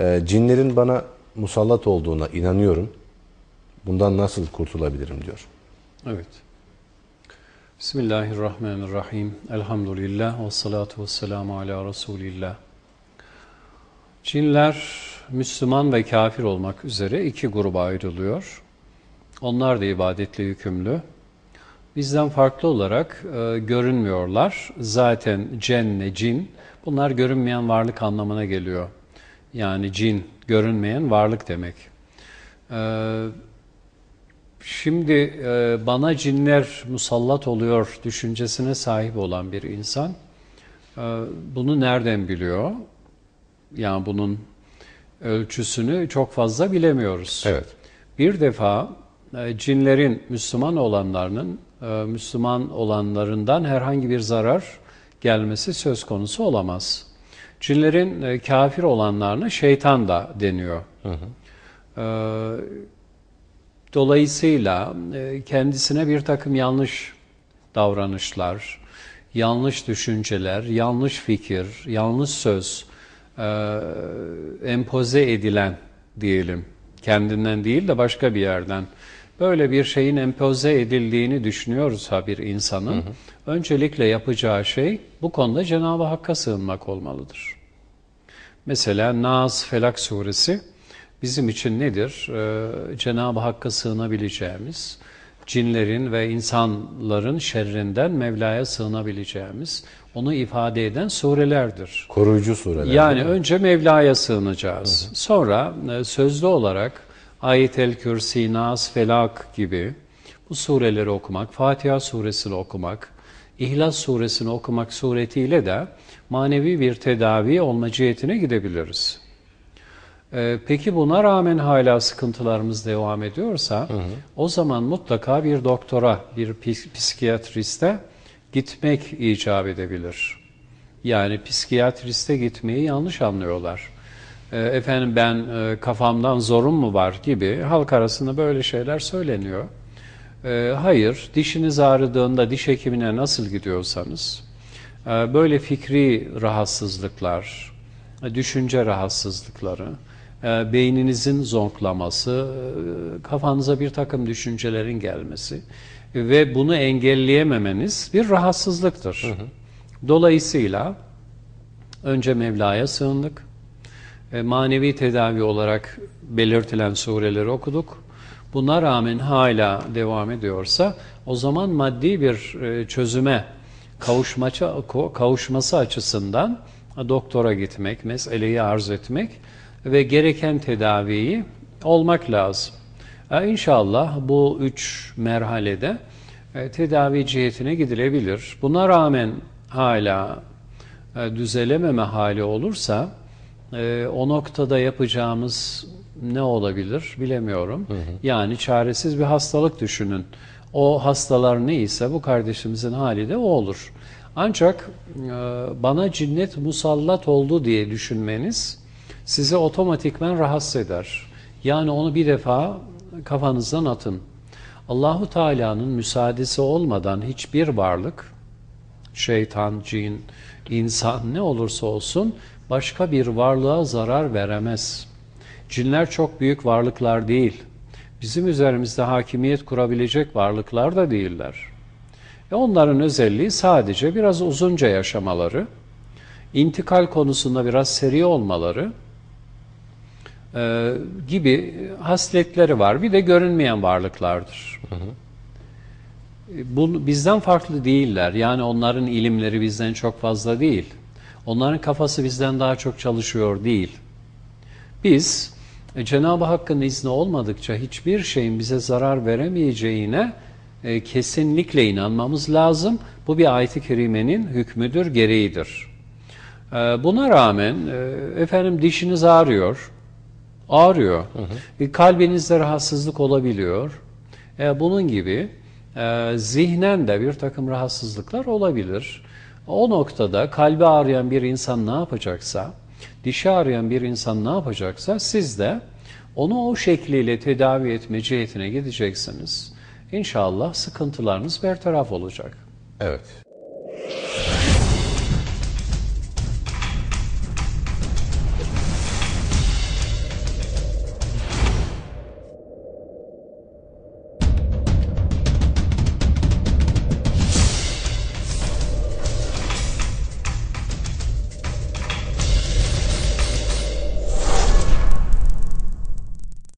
Ee, cinlerin bana musallat olduğuna inanıyorum. Bundan nasıl kurtulabilirim diyor. Evet. Bismillahirrahmanirrahim. Elhamdülillah ve salatu ve selamu ala Resulillah. Cinler Müslüman ve kafir olmak üzere iki gruba ayrılıyor. Onlar da ibadetle yükümlü. Bizden farklı olarak e, görünmüyorlar. Zaten cenne, cin bunlar görünmeyen varlık anlamına geliyor. Yani cin, görünmeyen varlık demek. E, şimdi e, bana cinler musallat oluyor düşüncesine sahip olan bir insan e, bunu nereden biliyor? Yani bunun ölçüsünü çok fazla bilemiyoruz. Evet. Bir defa e, cinlerin Müslüman olanlarının e, Müslüman olanlarından herhangi bir zarar gelmesi söz konusu olamaz. Cinlerin e, kafir olanlarına şeytan da deniyor. Hı hı. Dolayısıyla kendisine bir takım yanlış davranışlar, yanlış düşünceler, yanlış fikir, yanlış söz empoze edilen diyelim. Kendinden değil de başka bir yerden böyle bir şeyin empoze edildiğini düşünüyoruz ha bir insanın, hı hı. öncelikle yapacağı şey bu konuda Cenab-ı Hakk'a sığınmak olmalıdır. Mesela Naz Felak suresi bizim için nedir? Ee, Cenab-ı Hakk'a sığınabileceğimiz, cinlerin ve insanların şerrinden Mevla'ya sığınabileceğimiz, onu ifade eden surelerdir. Koruyucu sureler. Yani önce Mevla'ya sığınacağız. Hı hı. Sonra e, sözlü olarak Ayet-el Kürsi, Nas, Felak gibi bu sureleri okumak, Fatiha suresini okumak, İhlas suresini okumak suretiyle de manevi bir tedavi olma cihetine gidebiliriz. Ee, peki buna rağmen hala sıkıntılarımız devam ediyorsa hı hı. o zaman mutlaka bir doktora, bir psikiyatriste gitmek icap edebilir. Yani psikiyatriste gitmeyi yanlış anlıyorlar. E, efendim ben e, kafamdan zorun mu var gibi halk arasında böyle şeyler söyleniyor. E, hayır, dişiniz ağrıdığında diş hekimine nasıl gidiyorsanız böyle fikri rahatsızlıklar, düşünce rahatsızlıkları, beyninizin zonklaması, kafanıza bir takım düşüncelerin gelmesi ve bunu engelleyememeniz bir rahatsızlıktır. Hı hı. Dolayısıyla önce Mevla'ya sığındık, e, manevi tedavi olarak belirtilen sureleri okuduk. Buna rağmen hala devam ediyorsa o zaman maddi bir e, çözüme kavuşması açısından doktora gitmek, meseleyi arz etmek ve gereken tedaviyi olmak lazım. E, inşallah bu üç merhalede tedavi cihetine gidilebilir. Buna rağmen hala düzelememe hali olursa e, o noktada yapacağımız ne olabilir bilemiyorum. Hı hı. Yani çaresiz bir hastalık düşünün. O hastalar neyse bu kardeşimizin hali de o olur. Ancak e, bana cinnet musallat oldu diye düşünmeniz sizi otomatikmen rahatsız eder. Yani onu bir defa kafanızdan atın. Allahu Teala'nın müsaadesi olmadan hiçbir varlık, şeytan, cin, insan ne olursa olsun başka bir varlığa zarar veremez. Cinler çok büyük varlıklar değil. Bizim üzerimizde hakimiyet kurabilecek varlıklar da değiller. E onların özelliği sadece biraz uzunca yaşamaları, intikal konusunda biraz seri olmaları e, gibi hasletleri var. Bir de görünmeyen varlıklardır. Hı hı. Bu, bizden farklı değiller. Yani onların ilimleri bizden çok fazla değil. Onların kafası bizden daha çok çalışıyor değil. Biz e, Cenab-ı Hakk'ın izni olmadıkça hiçbir şeyin bize zarar veremeyeceğine e, kesinlikle inanmamız lazım. Bu bir ayet-i kerimenin hükmüdür, gereğidir. E, buna rağmen e, efendim dişiniz ağrıyor, ağrıyor. Hı hı. E, kalbinizde rahatsızlık olabiliyor. E, bunun gibi e, zihnen de bir takım rahatsızlıklar olabilir. O noktada kalbi ağrıyan bir insan ne yapacaksa, dişi ağrıyan bir insan ne yapacaksa siz de onu o şekliyle tedavi etme cihetine gideceksiniz. İnşallah sıkıntılarınız bertaraf olacak. Evet.